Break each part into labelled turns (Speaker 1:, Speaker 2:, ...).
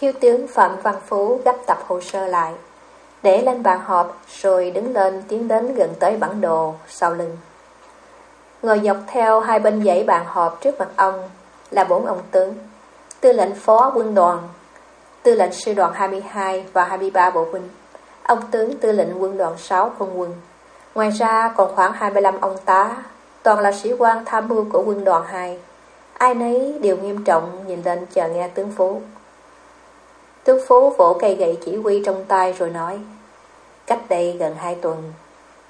Speaker 1: Thiếu tướng Phạm Văn Phú gấp tập hồ sơ lại, để lên bàn họp rồi đứng lên tiến đến gần tới bản đồ sau lưng. Ngồi dọc theo hai bên dãy bàn họp trước mặt ông là bốn ông tướng, tư lệnh phó quân đoàn, tư lệnh sư đoàn 22 và 23 bộ binh, ông tướng tư lệnh quân đoàn 6 không quân. Ngoài ra còn khoảng 25 ông tá, toàn là sĩ quan tham mưu của quân đoàn 2. Ai nấy đều nghiêm trọng nhìn lên chờ nghe tướng Phú. Tướng Phú vỗ cây gậy chỉ huy trong tay rồi nói Cách đây gần 2 tuần,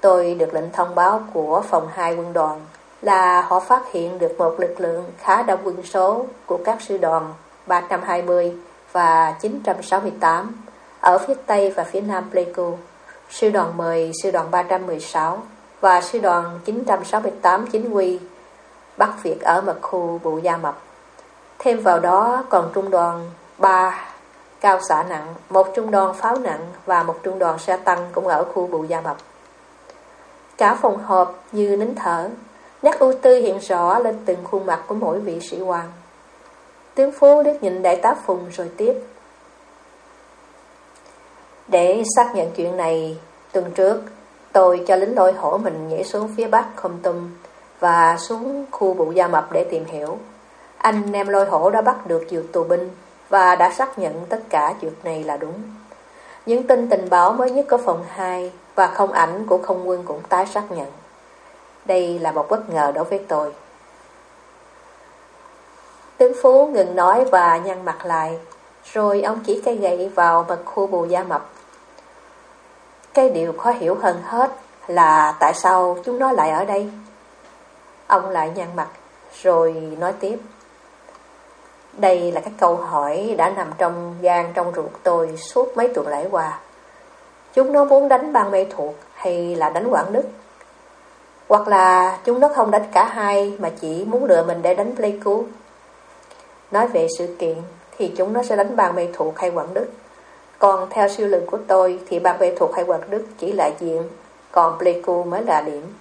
Speaker 1: tôi được lệnh thông báo của phòng 2 quân đoàn là họ phát hiện được một lực lượng khá đông quân số của các sư đoàn 320 và 968 ở phía Tây và phía Nam Pleiku, sư đoàn 10, sư đoàn 316 và sư đoàn 968 chính quy Bắc Việt ở mật khu Bụ Gia Mập. Thêm vào đó còn trung đoàn 3 cao xạ nặng, một trung đoàn pháo nặng và một trung đoàn xe tăng cũng ở khu Bù Gia Mập. Cả phòng họp như nín thở, nét ưu tư hiện rõ lên từng khuôn mặt của mỗi vị sĩ quan. Tướng Phú liếc nhìn đại tá Phùng rồi tiếp. Để xác nhận chuyện này, tuần trước tôi cho lính lôi hổ mình nhảy xuống phía bắc không tum và xuống khu bụ gia mập để tìm hiểu. Anh em lôi hổ đã bắt được nhiều tù binh và đã xác nhận tất cả chuyện này là đúng. Những tin tình báo mới nhất của phòng 2 và không ảnh của không quân cũng tái xác nhận. Đây là một bất ngờ đối với tôi. Tướng Phú ngừng nói và nhăn mặt lại, rồi ông chỉ cây gậy vào mật khu bù da mập. Cái điều khó hiểu hơn hết là tại sao chúng nó lại ở đây? Ông lại nhăn mặt, rồi nói tiếp. Đây là các câu hỏi đã nằm trong gan trong ruột tôi suốt mấy tuần lễ qua. Chúng nó muốn đánh ban mê thuộc hay là đánh Quảng Đức? Hoặc là chúng nó không đánh cả hai mà chỉ muốn lựa mình để đánh Pleiku? Nói về sự kiện thì chúng nó sẽ đánh ban mê thuộc hay Quảng Đức. Còn theo siêu lượng của tôi thì ban mê thuộc hay Quảng Đức chỉ là diện, còn Pleiku mới là điểm.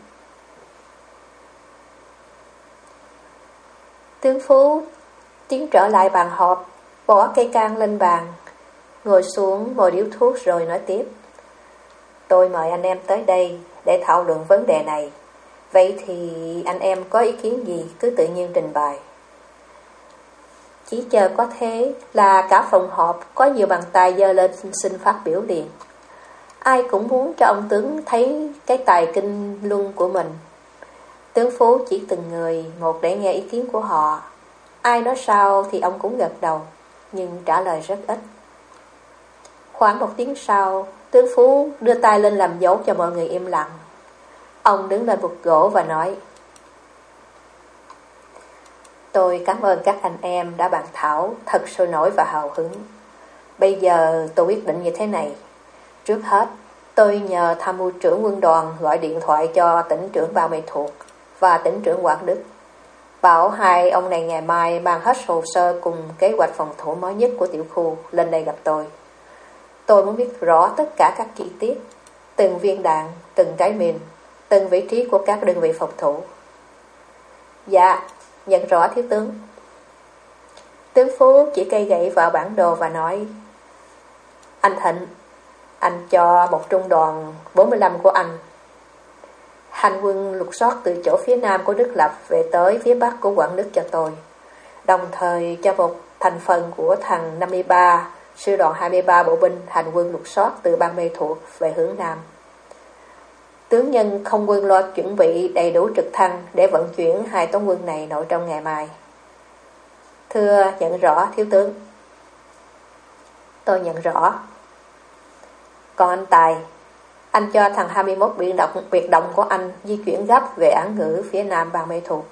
Speaker 1: Tướng Phú tiến trở lại bàn họp, bỏ cây can lên bàn, ngồi xuống ngồi điếu thuốc rồi nói tiếp. Tôi mời anh em tới đây để thảo luận vấn đề này. Vậy thì anh em có ý kiến gì cứ tự nhiên trình bày. Chỉ chờ có thế là cả phòng họp có nhiều bàn tay dơ lên xin, phát biểu liền. Ai cũng muốn cho ông tướng thấy cái tài kinh luân của mình. Tướng Phú chỉ từng người một để nghe ý kiến của họ. Ai nói sao thì ông cũng gật đầu, nhưng trả lời rất ít. Khoảng một tiếng sau, tướng Phú đưa tay lên làm dấu cho mọi người im lặng. Ông đứng lên bục gỗ và nói Tôi cảm ơn các anh em đã bàn thảo thật sôi nổi và hào hứng. Bây giờ tôi quyết định như thế này. Trước hết, tôi nhờ tham mưu trưởng quân đoàn gọi điện thoại cho tỉnh trưởng Bao Mê Thuộc và tỉnh trưởng Quảng Đức. Bảo hai ông này ngày mai mang hết hồ sơ cùng kế hoạch phòng thủ mới nhất của tiểu khu lên đây gặp tôi. Tôi muốn biết rõ tất cả các chi tiết, từng viên đạn, từng trái mìn, từng vị trí của các đơn vị phòng thủ. Dạ, nhận rõ thiếu tướng. Tướng Phú chỉ cây gậy vào bản đồ và nói Anh Thịnh, anh cho một trung đoàn 45 của anh. Hành quân lục soát từ chỗ phía nam của Đức Lập về tới phía bắc của quận Đức cho tôi. Đồng thời cho một thành phần của thằng 53, sư đoàn 23 bộ binh hành quân lục soát từ bang mê thuộc về hướng nam. Tướng nhân không quân lo chuẩn bị đầy đủ trực thăng để vận chuyển hai toán quân này nội trong ngày mai. Thưa nhận rõ thiếu tướng. Tôi nhận rõ. Còn anh Tài, anh cho thằng 21 biệt động, biệt động của anh di chuyển gấp về án ngữ phía nam bàn mê thuộc.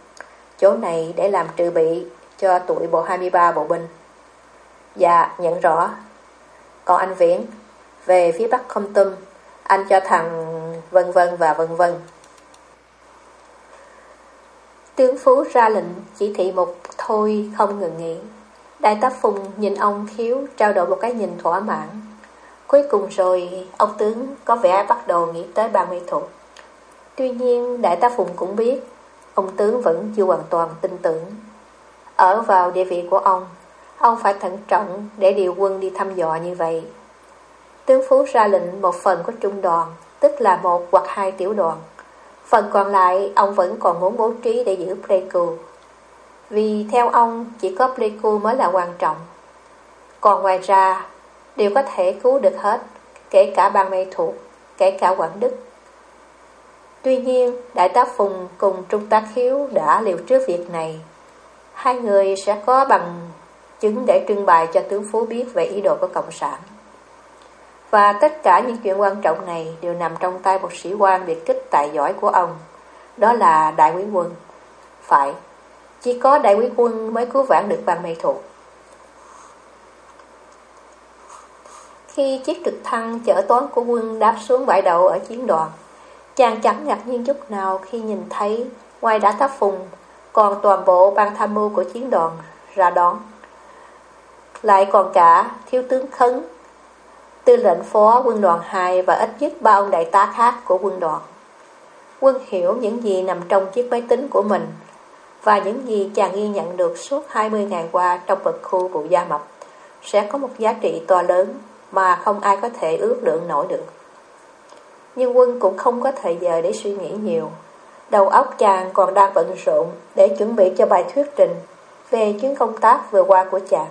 Speaker 1: Chỗ này để làm trừ bị cho tuổi bộ 23 bộ binh. Dạ, nhận rõ. Còn anh Viễn, về phía bắc không tâm, anh cho thằng vân vân và vân vân. Tướng Phú ra lệnh chỉ thị một thôi không ngừng nghỉ. Đại tá Phùng nhìn ông thiếu trao đổi một cái nhìn thỏa mãn. Cuối cùng rồi, ông tướng có vẻ bắt đầu nghĩ tới ba mỹ thuật. Tuy nhiên, đại tá Phùng cũng biết, ông tướng vẫn chưa hoàn toàn tin tưởng. Ở vào địa vị của ông, Ông phải thận trọng để điều quân đi thăm dò như vậy. Tướng Phú ra lệnh một phần của trung đoàn, tức là một hoặc hai tiểu đoàn. Phần còn lại ông vẫn còn muốn bố trí để giữ Pleiku. Vì theo ông chỉ có Pleiku mới là quan trọng. Còn ngoài ra, đều có thể cứu được hết, kể cả ban mê thuộc, kể cả Quảng Đức. Tuy nhiên, Đại tá Phùng cùng Trung tá Khiếu đã liều trước việc này. Hai người sẽ có bằng chứng để trưng bày cho tướng Phú biết về ý đồ của Cộng sản. Và tất cả những chuyện quan trọng này đều nằm trong tay một sĩ quan biệt kích tài giỏi của ông. Đó là Đại quý quân. Phải, chỉ có Đại quý quân mới cứu vãn được ban mê thuộc. Khi chiếc trực thăng chở toán của quân đáp xuống bãi đậu ở chiến đoàn, chàng chẳng ngạc nhiên chút nào khi nhìn thấy ngoài đã tháp phùng, còn toàn bộ ban tham mưu của chiến đoàn ra đón. Lại còn cả thiếu tướng Khấn, tư lệnh phó quân đoàn 2 và ít nhất ba ông đại tá khác của quân đoàn. Quân hiểu những gì nằm trong chiếc máy tính của mình và những gì chàng ghi nhận được suốt 20 ngày qua trong vật khu vụ gia mập sẽ có một giá trị to lớn mà không ai có thể ước lượng nổi được. Nhưng quân cũng không có thời giờ để suy nghĩ nhiều. Đầu óc chàng còn đang bận rộn để chuẩn bị cho bài thuyết trình về chuyến công tác vừa qua của chàng.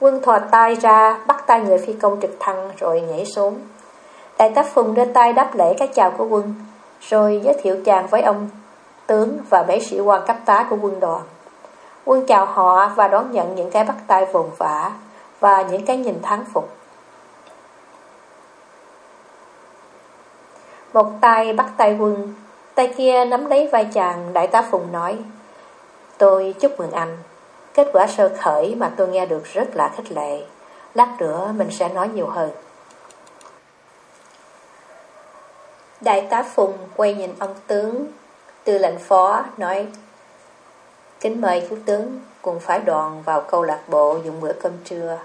Speaker 1: Quân thò tay ra, bắt tay người phi công trực thăng rồi nhảy xuống. Đại tá Phùng đưa tay đáp lễ cái chào của quân, rồi giới thiệu chàng với ông tướng và mấy sĩ quan cấp tá của quân đoàn. Quân chào họ và đón nhận những cái bắt tay vồn vã và những cái nhìn thắng phục. Một tay bắt tay quân, tay kia nắm lấy vai chàng, đại tá Phùng nói Tôi chúc mừng anh, kết quả sơ khởi mà tôi nghe được rất là khích lệ, lát nữa mình sẽ nói nhiều hơn. Đại tá Phùng quay nhìn ông tướng, tư lệnh phó, nói Kính mời thiếu tướng cùng phái đoàn vào câu lạc bộ dùng bữa cơm trưa.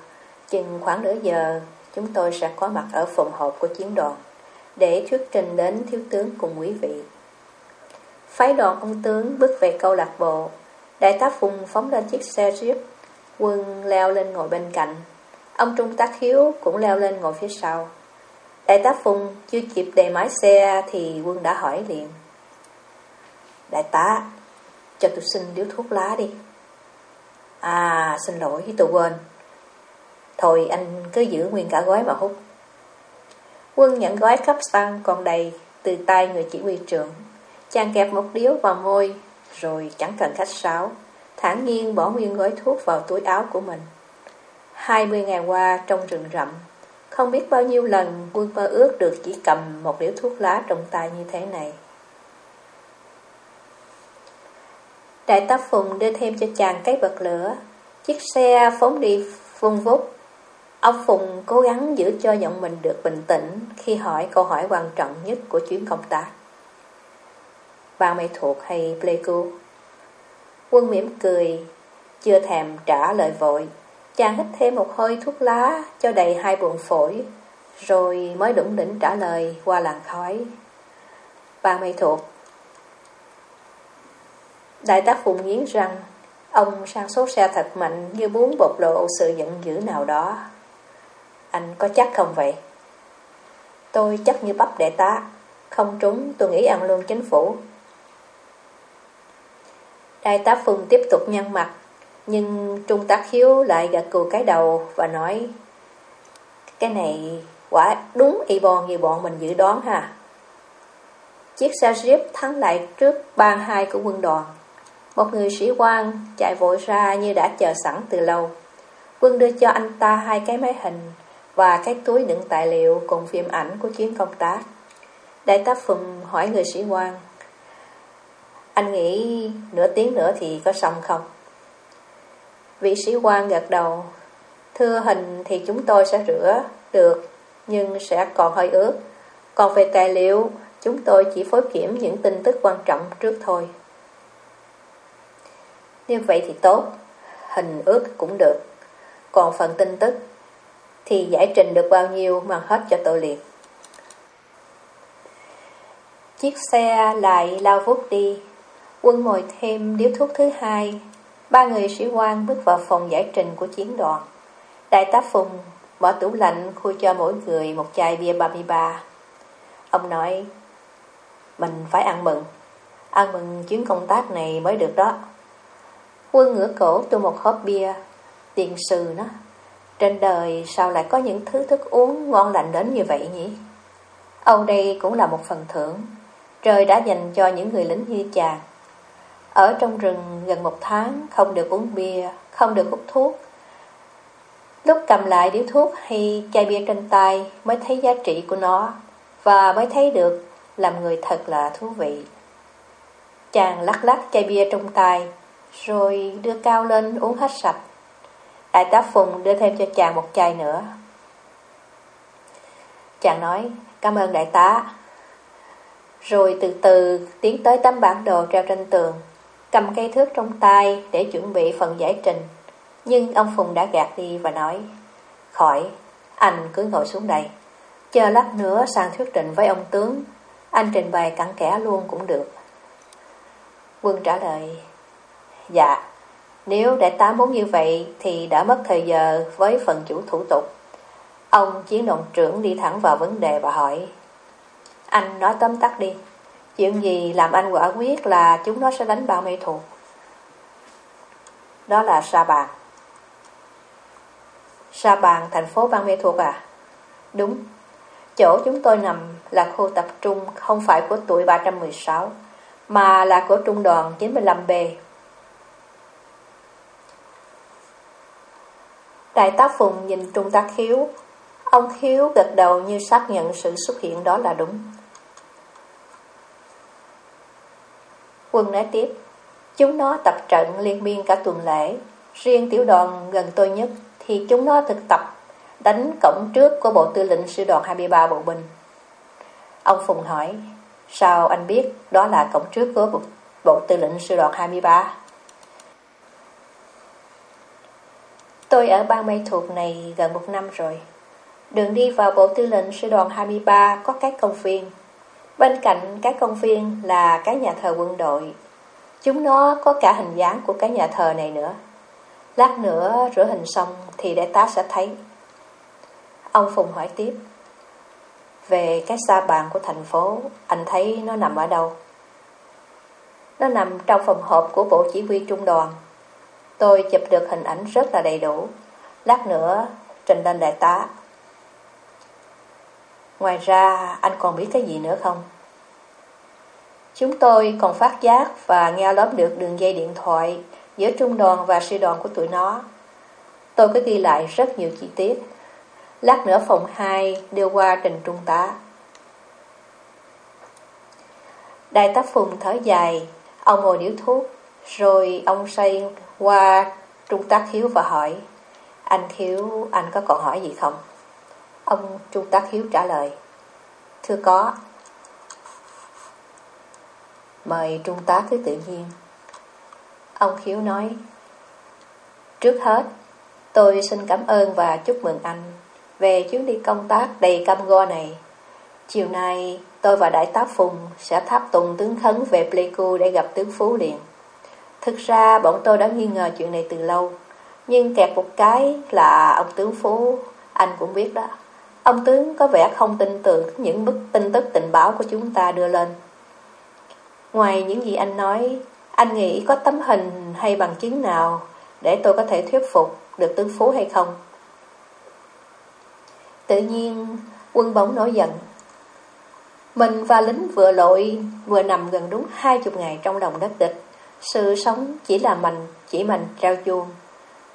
Speaker 1: Chừng khoảng nửa giờ, chúng tôi sẽ có mặt ở phòng họp của chiến đoàn để thuyết trình đến thiếu tướng cùng quý vị. Phái đoàn ông tướng bước về câu lạc bộ. Đại tá Phùng phóng lên chiếc xe jeep, quân leo lên ngồi bên cạnh. Ông Trung tá Hiếu cũng leo lên ngồi phía sau. Đại tá Phùng chưa kịp đề máy xe thì quân đã hỏi liền. Đại tá, cho tôi xin điếu thuốc lá đi. À, xin lỗi, tôi quên. Thôi anh cứ giữ nguyên cả gói mà hút. Quân nhận gói cắp xăng còn đầy từ tay người chỉ huy trưởng. Chàng kẹp một điếu vào môi, rồi chẳng cần khách sáo. thản nhiên bỏ nguyên gói thuốc vào túi áo của mình. Hai mươi ngày qua trong rừng rậm, không biết bao nhiêu lần quân mơ ước được chỉ cầm một điếu thuốc lá trong tay như thế này. Đại tá Phùng đưa thêm cho chàng cái bật lửa. Chiếc xe phóng đi vung vút. Ông Phùng cố gắng giữ cho giọng mình được bình tĩnh khi hỏi câu hỏi quan trọng nhất của chuyến công tác. Ban mày thuộc hay Pleiku? Quân mỉm cười, chưa thèm trả lời vội. Chàng hít thêm một hơi thuốc lá cho đầy hai buồng phổi, rồi mới đủng đỉnh trả lời qua làn khói. Ban mày thuộc Đại tá phụng nghiến răng, ông sang số xe thật mạnh như muốn bộc lộ sự giận dữ nào đó. Anh có chắc không vậy? Tôi chắc như bắp đại tá, không trúng tôi nghĩ ăn luôn chính phủ. Đại tá Phùng tiếp tục nhăn mặt, nhưng Trung tá Khiếu lại gật cù cái đầu và nói Cái này quả đúng y bòn như bọn mình dự đoán ha. Chiếc xe Jeep thắng lại trước ban hai của quân đoàn. Một người sĩ quan chạy vội ra như đã chờ sẵn từ lâu. Quân đưa cho anh ta hai cái máy hình và cái túi đựng tài liệu cùng phim ảnh của chuyến công tác. Đại tá Phùng hỏi người sĩ quan, Anh nghĩ nửa tiếng nữa thì có xong không? Vị sĩ quan gật đầu, Thưa hình thì chúng tôi sẽ rửa được, Nhưng sẽ còn hơi ướt Còn về tài liệu, Chúng tôi chỉ phối kiểm những tin tức quan trọng trước thôi như vậy thì tốt, hình ước cũng được. Còn phần tin tức thì giải trình được bao nhiêu mà hết cho tôi liền. Chiếc xe lại lao vút đi. Quân ngồi thêm điếu thuốc thứ hai Ba người sĩ quan bước vào phòng giải trình của chiến đoàn Đại tá Phùng mở tủ lạnh khui cho mỗi người một chai bia 33 Ông nói Mình phải ăn mừng Ăn mừng chuyến công tác này mới được đó Quân ngửa cổ tôi một hộp bia Tiền sư nó. Trên đời sao lại có những thứ thức uống ngon lành đến như vậy nhỉ? Âu đây cũng là một phần thưởng. Trời đã dành cho những người lính như chàng. Ở trong rừng gần một tháng, Không được uống bia, Không được hút thuốc. Lúc cầm lại điếu thuốc hay chai bia trên tay Mới thấy giá trị của nó Và mới thấy được Làm người thật là thú vị. Chàng lắc lắc chai bia trong tay rồi đưa cao lên uống hết sạch. Đại tá Phùng đưa thêm cho chàng một chai nữa. Chàng nói, Cảm ơn đại tá. Rồi từ từ tiến tới tấm bản đồ treo trên tường, Cầm cây thước trong tay Để chuẩn bị phần giải trình. Nhưng ông Phùng đã gạt đi và nói, Khỏi, Anh cứ ngồi xuống đây. Chờ lát nữa sang thuyết trình với ông tướng, Anh trình bày cặn kẽ luôn cũng được. Quân trả lời Dạ. Nếu đại tá muốn như vậy Thì đã mất thời giờ với phần chủ thủ tục. Ông chiến đoàn trưởng đi thẳng vào vấn đề và hỏi. Anh nói tóm tắt đi. Chuyện gì làm anh quả quyết là chúng nó sẽ đánh bao mê thuộc Đó là Sa Bàn Sa Bàn thành phố Ban Mê Thuộc à? Đúng. Chỗ chúng tôi nằm là khu tập trung Không phải của tuổi 316 Mà là của trung đoàn 95B Đại tá Phùng nhìn Trung tá Khiếu Ông Khiếu gật đầu như xác nhận sự xuất hiện đó là đúng. Quân nói tiếp, chúng nó tập trận liên miên cả tuần lễ, riêng tiểu đoàn gần tôi nhất thì chúng nó thực tập đánh cổng trước của Bộ Tư lệnh Sư đoàn 23 Bộ binh. Ông Phùng hỏi, sao anh biết đó là cổng trước của Bộ, Bộ Tư lệnh Sư đoàn 23? Tôi ở bang Mây Thuộc này gần một năm rồi. Đường đi vào bộ tư lệnh sư đoàn 23 có các công viên. Bên cạnh các công viên là cái nhà thờ quân đội. Chúng nó có cả hình dáng của cái nhà thờ này nữa. Lát nữa rửa hình xong thì đại tá sẽ thấy. Ông Phùng hỏi tiếp. Về cái xa bàn của thành phố, anh thấy nó nằm ở đâu? Nó nằm trong phòng họp của bộ chỉ huy trung đoàn. Tôi chụp được hình ảnh rất là đầy đủ. Lát nữa trình lên đại tá. Ngoài ra anh còn biết cái gì nữa không? Chúng tôi còn phát giác và nghe lóm được đường dây điện thoại giữa trung đoàn và sư đoàn của tụi nó. Tôi có ghi lại rất nhiều chi tiết. Lát nữa phòng 2 đưa qua trình trung tá. Đại tá Phùng thở dài, ông ngồi điếu thuốc, rồi ông say qua trung tá Khiếu và hỏi, anh Khiếu, anh có còn hỏi gì không? Ông Trung Tác Hiếu trả lời Thưa có. Mời Trung tá cứ tự nhiên. Ông Khiếu nói Trước hết Tôi xin cảm ơn và chúc mừng anh Về chuyến đi công tác đầy cam go này. Chiều nay tôi và Đại tá Phùng Sẽ tháp tùng tướng Khấn về Pleiku Để gặp tướng Phú liền. Thực ra bọn tôi đã nghi ngờ chuyện này từ lâu Nhưng kẹt một cái là ông tướng Phú Anh cũng biết đó Ông tướng có vẻ không tin tưởng những bức tin tức tình báo của chúng ta đưa lên. Ngoài những gì anh nói, anh nghĩ có tấm hình hay bằng chứng nào để tôi có thể thuyết phục được tướng phú hay không? Tự nhiên, quân bóng nổi giận. Mình và lính vừa lội, vừa nằm gần đúng hai chục ngày trong lòng đất địch. Sự sống chỉ là mình, chỉ mình trao chuông.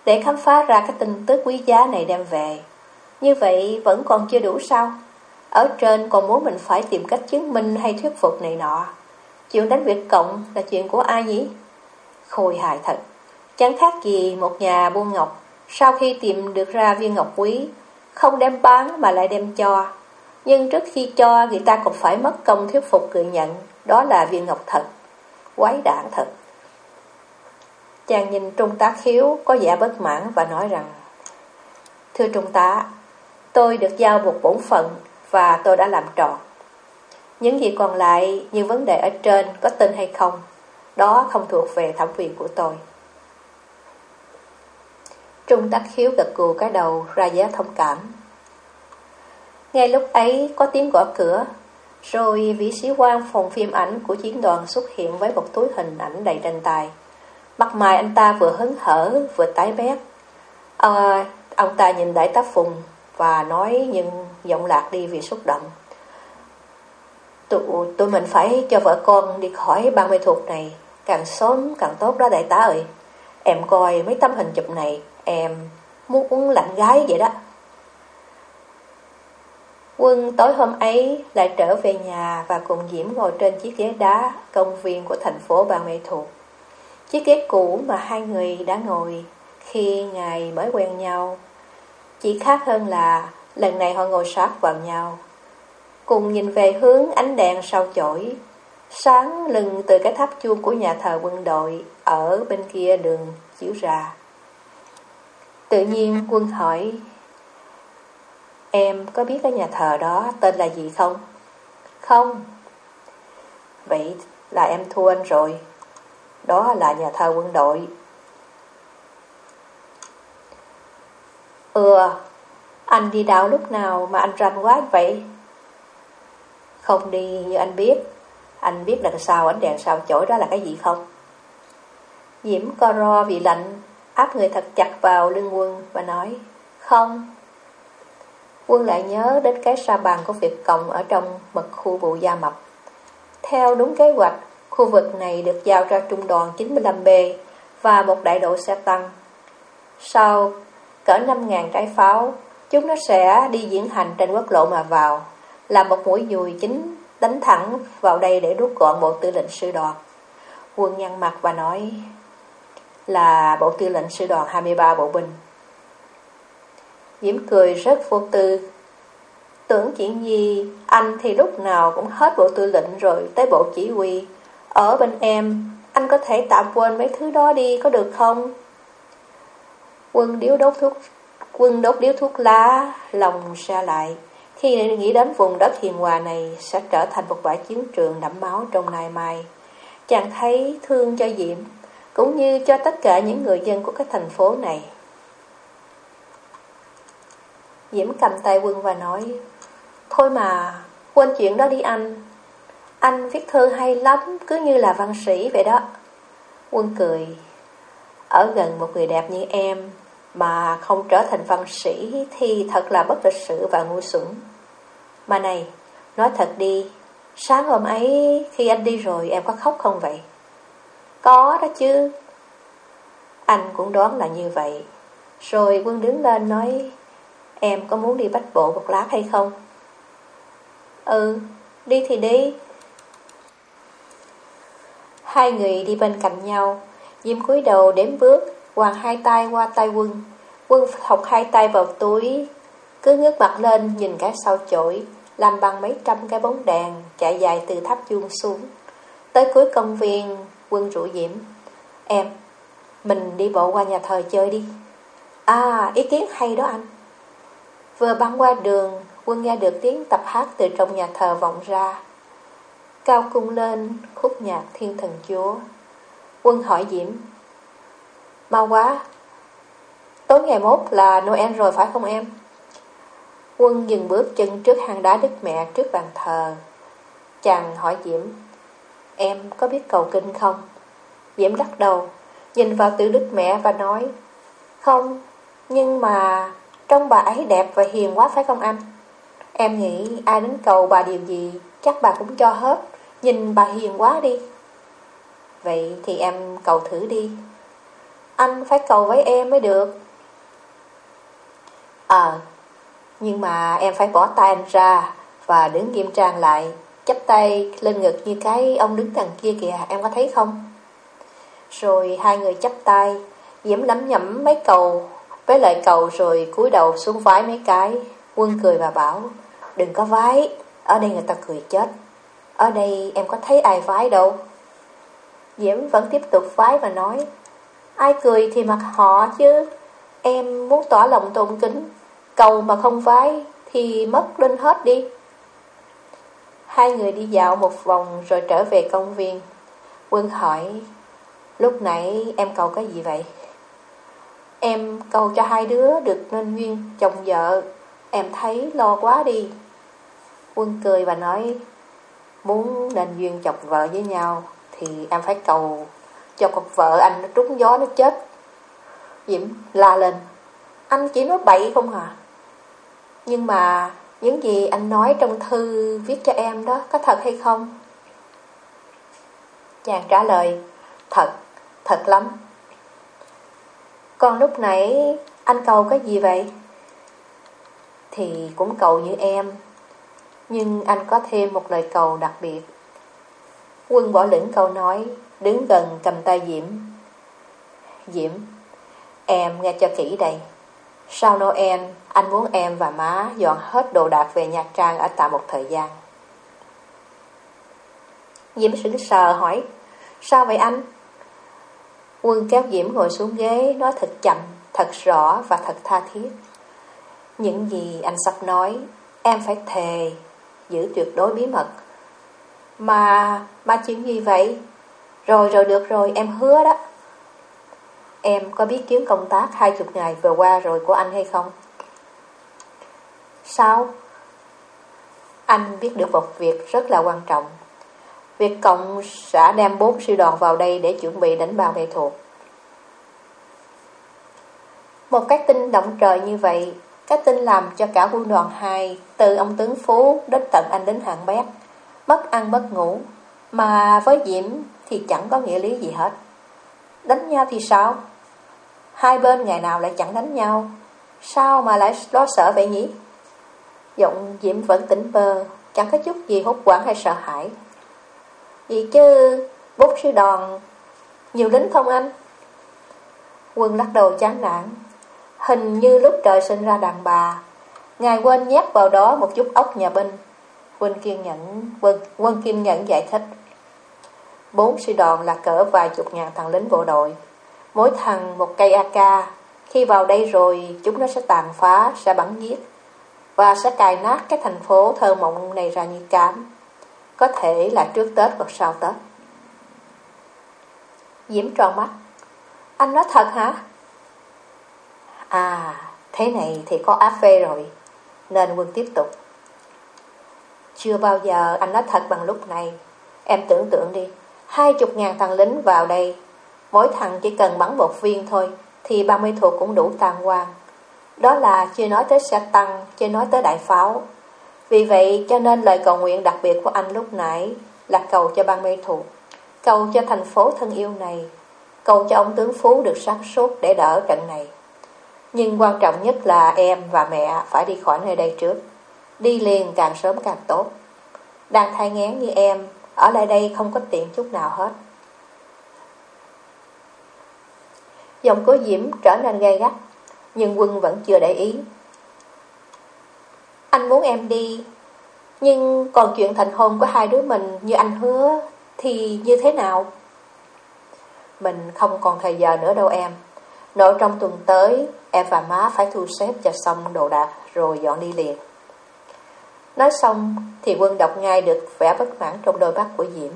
Speaker 1: Để khám phá ra cái tin tức quý giá này đem về, như vậy vẫn còn chưa đủ sao? Ở trên còn muốn mình phải tìm cách chứng minh hay thuyết phục này nọ. Chuyện đánh Việt Cộng là chuyện của ai nhỉ? Khôi hài thật. Chẳng khác gì một nhà buôn ngọc sau khi tìm được ra viên ngọc quý, không đem bán mà lại đem cho. Nhưng trước khi cho người ta còn phải mất công thuyết phục người nhận đó là viên ngọc thật. Quái đản thật. Chàng nhìn Trung tá khiếu có vẻ bất mãn và nói rằng Thưa Trung tá, Tôi được giao một bổn phận và tôi đã làm trọn. Những gì còn lại như vấn đề ở trên có tin hay không, Đó không thuộc về thẩm quyền của tôi. Trung tá Khiếu gật gù cái đầu ra giá thông cảm. Ngay lúc ấy có tiếng gõ cửa Rồi vị sĩ quan phòng phim ảnh của chiến đoàn xuất hiện với một túi hình ảnh đầy tranh tài. Mặt mày anh ta vừa hứng hở vừa tái bét à, ờ, Ông ta nhìn đại tá Phùng và nói nhưng giọng lạc đi vì xúc động. Tụi, tụi mình phải cho vợ con đi khỏi ban mê thuộc này. Càng sớm càng tốt đó đại tá ơi. Em coi mấy tấm hình chụp này Em muốn uống lạnh gái vậy đó. Quân tối hôm ấy lại trở về nhà và cùng Diễm ngồi trên chiếc ghế đá công viên của thành phố Ban Mê Thuộc. Chiếc ghế cũ mà hai người đã ngồi khi ngày mới quen nhau. Chỉ khác hơn là lần này họ ngồi sát vào nhau. Cùng nhìn về hướng ánh đèn sau chổi, sáng lưng từ cái tháp chuông của nhà thờ quân đội ở bên kia đường chiếu ra. Tự nhiên quân hỏi Em có biết cái nhà thờ đó tên là gì không? Không Vậy là em thua anh rồi đó là nhà thờ quân đội Ừ Anh đi đạo lúc nào mà anh ranh quá vậy? Không đi như anh biết Anh biết là sao ánh đèn sao chổi đó là cái gì không? Diễm co ro vì lạnh áp người thật chặt vào lưng quân và nói Không Quân lại nhớ đến cái sa bàn của Việt Cộng ở trong mật khu vụ Gia Mập Theo đúng kế hoạch, khu vực này được giao cho trung đoàn 95B và một đại đội xe tăng Sau cỡ 5.000 trái pháo, chúng nó sẽ đi diễn hành trên quốc lộ mà vào làm một mũi dùi chính đánh thẳng vào đây để rút gọn bộ tư lệnh sư đoàn Quân nhăn mặt và nói là bộ tư lệnh sư đoàn 23 bộ binh. Diễm cười rất vô tư. Tưởng chuyện gì, anh thì lúc nào cũng hết bộ tư lệnh rồi tới bộ chỉ huy. Ở bên em, anh có thể tạm quên mấy thứ đó đi, có được không? Quân điếu đốt thuốc quân đốt điếu thuốc lá, lòng xa lại. Khi nghĩ đến vùng đất hiền hòa này sẽ trở thành một bãi chiến trường đẫm máu trong nay mai. Chàng thấy thương cho Diệm, cũng như cho tất cả những người dân của cái thành phố này. Diễm cầm tay quân và nói, Thôi mà, quên chuyện đó đi anh. Anh viết thơ hay lắm, cứ như là văn sĩ vậy đó. Quân cười, ở gần một người đẹp như em mà không trở thành văn sĩ thì thật là bất lịch sự và ngu xuẩn. Mà này, nói thật đi, sáng hôm ấy khi anh đi rồi em có khóc không vậy? Có đó chứ. Anh cũng đoán là như vậy. Rồi quân đứng lên nói, em có muốn đi bách bộ một lát hay không? Ừ, đi thì đi. Hai người đi bên cạnh nhau, Diêm cúi đầu đếm bước, hoàng hai tay qua tay quân. Quân học hai tay vào túi, cứ ngước mặt lên nhìn cái sau chổi, làm bằng mấy trăm cái bóng đèn chạy dài từ tháp chuông xuống. Tới cuối công viên, Quân rủ Diễm Em, mình đi bộ qua nhà thờ chơi đi À, ý kiến hay đó anh Vừa băng qua đường Quân nghe được tiếng tập hát từ trong nhà thờ vọng ra Cao cung lên khúc nhạc thiên thần chúa Quân hỏi Diễm Mau quá Tối ngày mốt là Noel rồi phải không em? Quân dừng bước chân trước hang đá Đức Mẹ trước bàn thờ Chàng hỏi Diễm Em có biết cầu kinh không? Diễm lắc đầu, nhìn vào tự đức mẹ và nói Không, nhưng mà trong bà ấy đẹp và hiền quá phải không anh? Em nghĩ ai đến cầu bà điều gì chắc bà cũng cho hết, nhìn bà hiền quá đi. Vậy thì em cầu thử đi. Anh phải cầu với em mới được. Ờ, nhưng mà em phải bỏ tay anh ra và đứng nghiêm trang lại chắp tay lên ngực như cái ông đứng đằng kia kìa, em có thấy không? Rồi hai người chắp tay, Diễm lắm nhẩm mấy cầu, với lại cầu rồi cúi đầu xuống vái mấy cái. Quân cười và bảo, đừng có vái, ở đây người ta cười chết. Ở đây em có thấy ai vái đâu. Diễm vẫn tiếp tục vái và nói, ai cười thì mặc họ chứ, em muốn tỏ lòng tôn kính, cầu mà không vái thì mất lên hết đi. Hai người đi dạo một vòng rồi trở về công viên. Quân hỏi, Lúc nãy em cầu cái gì vậy? Em cầu cho hai đứa được nên duyên chồng vợ Em thấy lo quá đi Quân cười và nói Muốn nên duyên chồng vợ với nhau Thì em phải cầu cho con vợ anh nó trúng gió nó chết. Diễm la lên Anh chỉ nói bậy không hả Nhưng mà Những gì anh nói trong thư Viết cho em đó có thật hay không? Chàng trả lời Thật, thật lắm. Còn lúc nãy Anh cầu cái gì vậy? Thì cũng cầu như em. Nhưng anh có thêm một lời cầu đặc biệt. Quân bỏ lĩnh câu nói Đứng gần cầm tay Diễm. Diễm Em nghe cho kỹ đây. Sau Noel Anh muốn em và má dọn hết đồ đạc về Nha Trang Ở tạm một thời gian. Diễm sững sờ hỏi Sao vậy anh? Quân kéo Diễm ngồi xuống ghế Nói thật chậm, thật rõ và thật tha thiết. Những gì anh sắp nói Em phải thề Giữ tuyệt đối bí mật Mà, mà chuyện gì vậy? Rồi rồi được rồi, em hứa đó. Em có biết chuyến công tác hai chục ngày vừa qua rồi của anh hay không? Sao? Anh biết được một việc rất là quan trọng. Việc Cộng sẽ đem bốn sư đoàn vào đây để chuẩn bị đánh bào nghệ thuộc. Một cái tin động trời như vậy, cái tin làm cho cả quân đoàn 2, từ ông tướng Phú đến tận anh đến hạng bét, mất ăn mất ngủ. Mà với Diễm thì chẳng có nghĩa lý gì hết. Đánh nhau thì sao? Hai bên ngày nào lại chẳng đánh nhau, sao mà lại lo sợ vậy nhỉ? Giọng Diễm vẫn tỉnh bơ, chẳng có chút gì hốt quảng hay sợ hãi. Vì chứ, bút sư đoàn nhiều lính không anh? Quân lắc đầu chán nản, hình như lúc trời sinh ra đàn bà, ngài quên nhét vào đó một chút ốc nhà binh. Quân kiên nhẫn, quân, quân kim nhẫn giải thích. Bốn sư đoàn là cỡ vài chục ngàn thằng lính bộ đội. Mỗi thằng một cây AK. Khi vào đây rồi, chúng nó sẽ tàn phá, sẽ bắn giết. Và sẽ cài nát cái thành phố thơ mộng này ra như cám. Có thể là trước Tết hoặc sau Tết. Diễm tròn mắt. Anh nói thật hả? À, thế này thì có áp phê rồi. Nên quân tiếp tục. Chưa bao giờ anh nói thật bằng lúc này. Em tưởng tượng đi, Hai chục ngàn thằng lính vào đây Mỗi thằng chỉ cần bắn một viên thôi Thì 30 thuộc cũng đủ tàn quang Đó là chưa nói tới xe tăng Chưa nói tới đại pháo Vì vậy cho nên lời cầu nguyện đặc biệt của anh lúc nãy Là cầu cho 30 thuộc Cầu cho thành phố thân yêu này Cầu cho ông tướng Phú được sáng suốt Để đỡ trận này nhưng quan trọng nhất là em và mẹ Phải đi khỏi nơi đây trước. Đi liền càng sớm càng tốt. Đang thai ngán như em, ở lại đây không có tiện chút nào hết. Giọng của Diễm trở nên gay gắt, Nhưng quân vẫn chưa để ý. Anh muốn em đi, Nhưng còn chuyện thành hôn của hai đứa mình Như anh hứa Thì như thế nào? Mình không còn thời giờ nữa đâu em. Nội trong tuần tới Em và má phải thu xếp cho xong đồ đạc Rồi dọn đi liền Nói xong thì quân đọc ngay được vẻ bất mãn trong đôi mắt của Diễm.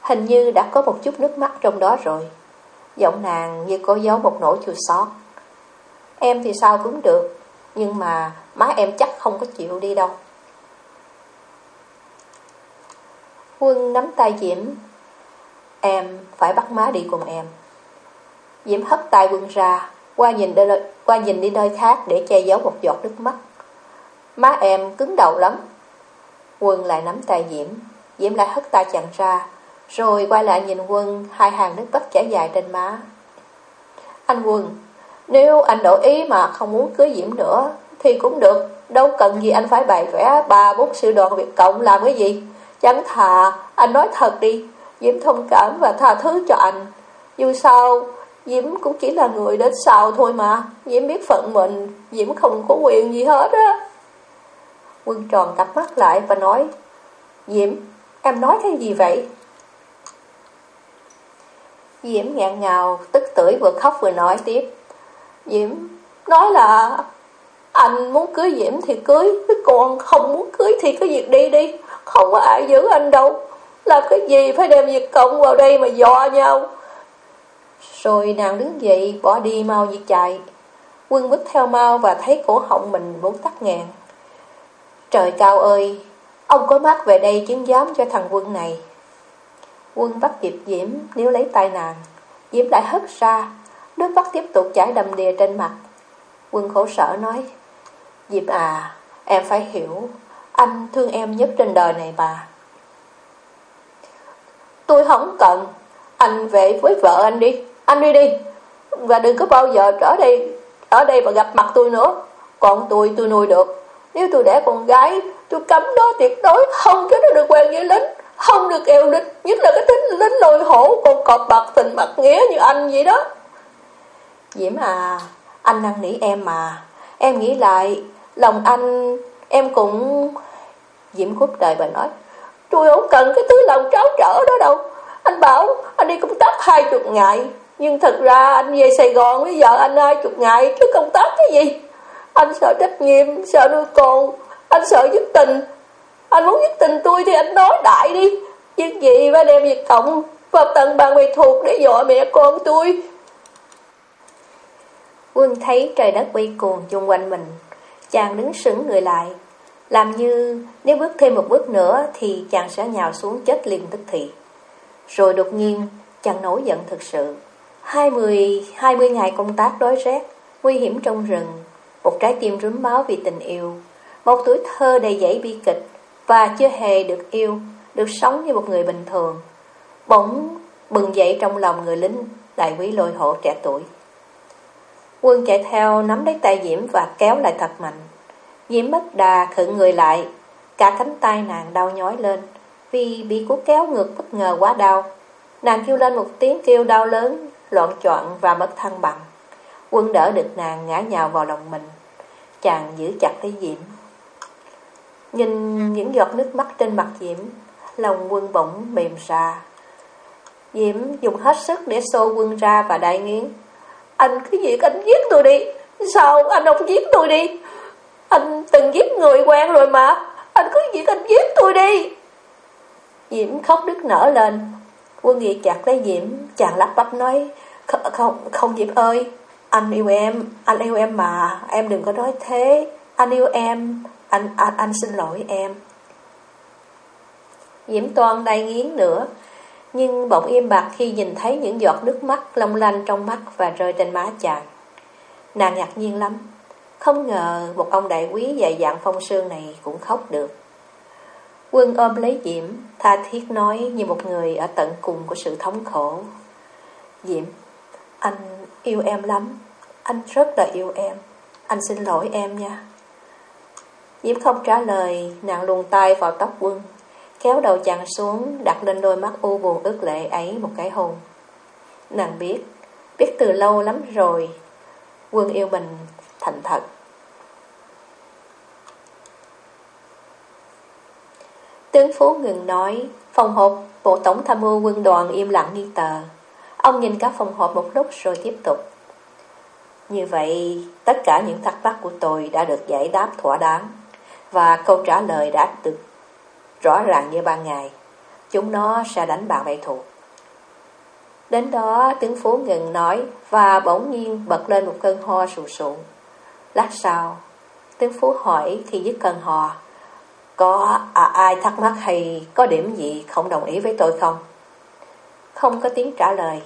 Speaker 1: Hình như đã có một chút nước mắt trong đó rồi. Giọng nàng như có giấu một nỗi chua xót. Em thì sao cũng được, nhưng mà má em chắc không có chịu đi đâu. Quân nắm tay Diễm. Em phải bắt má đi cùng em. Diễm hất tay quân ra, qua nhìn, đi, qua nhìn đi nơi khác để che giấu một giọt nước mắt. Má em cứng đầu lắm. Quân lại nắm tay Diễm. Diễm lại hất tay chàng ra Rồi quay lại nhìn Quân Hai hàng nước mắt chảy dài trên má. Anh Quân Nếu anh đổi ý mà không muốn cưới Diễm nữa Thì cũng được. Đâu cần gì anh phải bày vẽ Ba bốn sư đoàn Việt Cộng làm cái gì? Chẳng thà anh nói thật đi. Diễm thông cảm và tha thứ cho anh. Dù sao Diễm cũng chỉ là người đến sau thôi mà. Diễm biết phận mình Diễm không có quyền gì hết á. Quân tròn cặp mắt lại và nói Diễm, em nói cái gì vậy? Diễm ngạn ngào, tức tưởi vừa khóc vừa nói tiếp Diễm nói là anh muốn cưới Diễm thì cưới Còn không muốn cưới thì cứ việc đi đi. Không có ai giữ anh đâu. Làm cái gì phải đem việc cộng vào đây mà dò nhau? Rồi nàng đứng dậy bỏ đi mau như chạy. Quân bước theo mau và thấy cổ họng mình muốn tắt ngàn. Trời cao ơi, ông có mắt về đây chứng giám cho thằng quân này. Quân bắt kịp Diễm nếu lấy tay nàng. Diễm lại hất ra, nước mắt tiếp tục chảy đầm đìa trên mặt. Quân khổ sở nói, Diễm à, em phải hiểu, anh thương em nhất trên đời này bà. Tôi không cần, anh về với vợ anh đi, anh đi đi. Và đừng có bao giờ trở đây ở đây mà gặp mặt tôi nữa. Còn tôi, tôi nuôi được. Nếu tôi đẻ con gái, tôi cấm nó tuyệt đối không cho nó được quen với lính, không được yêu lính, nhất là cái tính lính lôi hổ, con cọp bạc tình bạc nghĩa như anh vậy đó. Diễm à, anh năn nỉ em mà, em nghĩ lại, lòng anh, em cũng... Diễm khúc đời bà nói, tôi không cần cái thứ lòng tráo trở đó đâu. Anh bảo anh đi công tác hai chục ngày, nhưng thật ra anh về Sài Gòn với vợ anh hai chục ngày chứ công tác cái gì. Anh sợ trách nhiệm, sợ nuôi con, anh sợ dứt tình. Anh muốn dứt tình tôi thì anh nói đại đi. Nhưng gì phải đem việc cộng vào tận bàn bề thuộc để dọa mẹ con tôi. Quân thấy trời đất quay cuồng chung quanh mình. Chàng đứng sững người lại. Làm như nếu bước thêm một bước nữa thì chàng sẽ nhào xuống chết liền tức thì. Rồi đột nhiên chàng nổi giận thực sự. Hai mươi, hai mươi ngày công tác đói rét, nguy hiểm trong rừng, một trái tim rúm máu vì tình yêu, một tuổi thơ đầy dẫy bi kịch và chưa hề được yêu, được sống như một người bình thường. Bỗng bừng dậy trong lòng người lính đại quý lôi hộ trẻ tuổi. Quân chạy theo nắm lấy tay Diễm và kéo lại thật mạnh. Diễm mất đà khựng người lại, cả cánh tay nàng đau nhói lên vì bị cú kéo ngược bất ngờ quá đau. Nàng kêu lên một tiếng kêu đau lớn, loạn choạng và mất thăng bằng. Quân đỡ được nàng ngã nhào vào lòng mình. Chàng giữ chặt lấy Diễm. Nhìn những giọt nước mắt trên mặt Diễm, lòng quân bỗng mềm ra. Diễm dùng hết sức để xô quân ra và đại nghiến. Anh cứ việc anh giết tôi đi. Sao anh không giết tôi đi? Anh từng giết người quen rồi mà. Anh cứ việc anh giết tôi đi. Diễm khóc đứt nở lên. Quân Nghị chặt lấy Diễm, chàng lắp bắp nói, không, không, không Diễm ơi, anh yêu em, anh yêu em mà, em đừng có nói thế, anh yêu em, anh anh, anh xin lỗi em. Diễm Toan đai nghiến nữa, nhưng bỗng im bặt khi nhìn thấy những giọt nước mắt long lanh trong mắt và rơi trên má chàng. Nàng ngạc nhiên lắm, không ngờ một ông đại quý dày dạng phong sương này cũng khóc được. Quân ôm lấy Diễm, tha thiết nói như một người ở tận cùng của sự thống khổ. Diễm, anh yêu em lắm, anh rất là yêu em, anh xin lỗi em nha. Diễm không trả lời, nàng luồn tay vào tóc quân, kéo đầu chàng xuống, đặt lên đôi mắt u buồn ướt lệ ấy một cái hôn. Nàng biết, biết từ lâu lắm rồi, quân yêu mình thành thật. Tướng Phú ngừng nói, phòng hộp, bộ tổng tham mưu quân đoàn im lặng nghi tờ. Ông nhìn các phòng họp một lúc rồi tiếp tục. Như vậy, tất cả những thắc mắc của tôi đã được giải đáp thỏa đáng, và câu trả lời đã được rõ ràng như ban ngày. Chúng nó sẽ đánh bạn bại thuộc. Đến đó tướng Phú ngừng nói và bỗng nhiên bật lên một cơn ho sù sụ. Lát sau, tướng Phú hỏi thì dứt cơn ho, có à, ai thắc mắc hay có điểm gì không đồng ý với tôi không? Không có tiếng trả lời.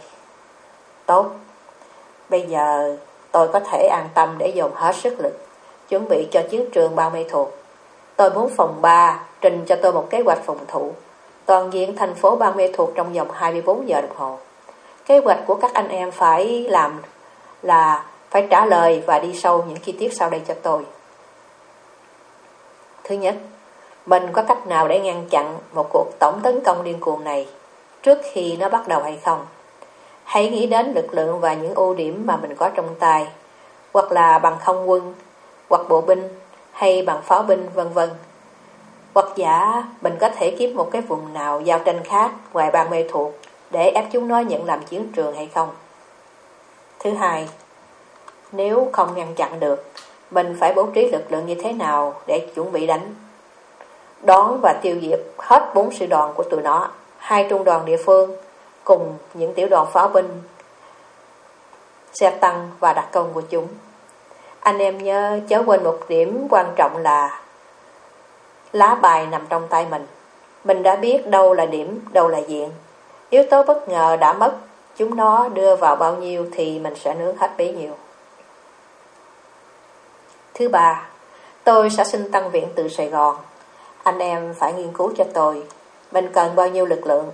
Speaker 1: Tốt. Bây giờ tôi có thể an tâm để dồn hết sức lực, chuẩn bị cho chiến trường bao mê thuộc. Tôi muốn phòng 3 trình cho tôi một kế hoạch phòng thủ. Toàn diện thành phố Ban Mê thuộc trong vòng 24 giờ đồng hồ. Kế hoạch của các anh em phải làm là phải trả lời và đi sâu những chi tiết sau đây cho tôi. Thứ nhất, mình có cách nào để ngăn chặn một cuộc tổng tấn công điên cuồng này trước khi nó bắt đầu hay không? Hãy nghĩ đến lực lượng và những ưu điểm mà mình có trong tay, hoặc là bằng không quân, hoặc bộ binh, hay bằng pháo binh, vân vân. Hoặc giả mình có thể kiếm một cái vùng nào giao tranh khác ngoài bang mê thuộc để ép chúng nó nhận làm chiến trường hay không. Thứ hai, nếu không ngăn chặn được, mình phải bố trí lực lượng như thế nào để chuẩn bị đánh đón và tiêu diệt hết bốn sư đoàn của tụi nó, hai trung đoàn địa phương cùng những tiểu đoàn pháo binh xe tăng và đặc công của chúng. Anh em nhớ chớ quên một điểm quan trọng là lá bài nằm trong tay mình. Mình đã biết đâu là điểm, đâu là diện. Yếu tố bất ngờ đã mất, chúng nó đưa vào bao nhiêu thì mình sẽ nướng hết bấy nhiêu. Thứ ba, tôi sẽ xin tăng viện từ Sài Gòn. Anh em phải nghiên cứu cho tôi. Mình cần bao nhiêu lực lượng?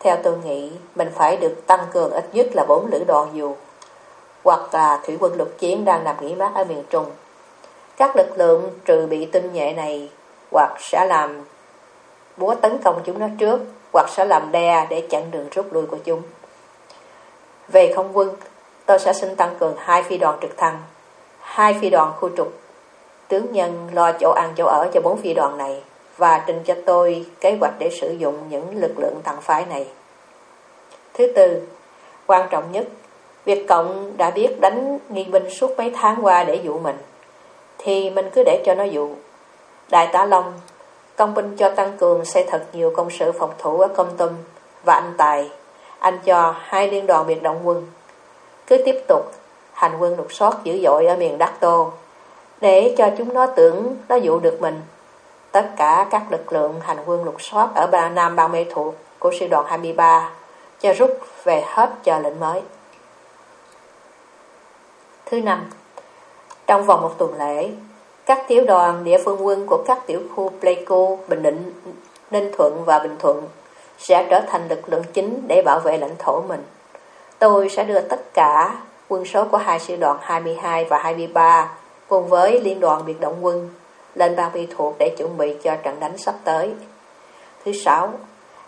Speaker 1: Theo tôi nghĩ, mình phải được tăng cường ít nhất là bốn lữ đoàn dù, hoặc là thủy quân lục chiến đang nằm nghỉ mát ở miền Trung. Các lực lượng trừ bị tinh nhuệ này hoặc sẽ làm búa tấn công chúng nó trước, hoặc sẽ làm đe để chặn đường rút lui của chúng. Về không quân, tôi sẽ xin tăng cường hai phi đoàn trực thăng, hai phi đoàn khu trục. Tướng nhân lo chỗ ăn chỗ ở cho bốn phi đoàn này và trình cho tôi kế hoạch để sử dụng những lực lượng tăng phái này. Thứ tư, quan trọng nhất, Việt Cộng đã biết đánh nghi binh suốt mấy tháng qua để dụ mình, thì mình cứ để cho nó dụ. Đại tá Long, công binh cho tăng cường xây thật nhiều công sự phòng thủ ở Công Tâm và anh Tài, anh cho hai liên đoàn biệt động quân. Cứ tiếp tục hành quân lục soát dữ dội ở miền Đắc Tô, để cho chúng nó tưởng nó dụ được mình Tất cả các lực lượng hành quân lục soát ở ba Nam ba Mê Thuộc của sư đoàn 23 cho rút về hết chờ lệnh mới. Thứ năm, trong vòng một tuần lễ, các tiểu đoàn địa phương quân của các tiểu khu Pleiku, Bình Định, Ninh Thuận và Bình Thuận sẽ trở thành lực lượng chính để bảo vệ lãnh thổ mình. Tôi sẽ đưa tất cả quân số của hai sư đoàn 22 và 23 cùng với liên đoàn biệt động quân lên ban vi thuộc để chuẩn bị cho trận đánh sắp tới. Thứ sáu,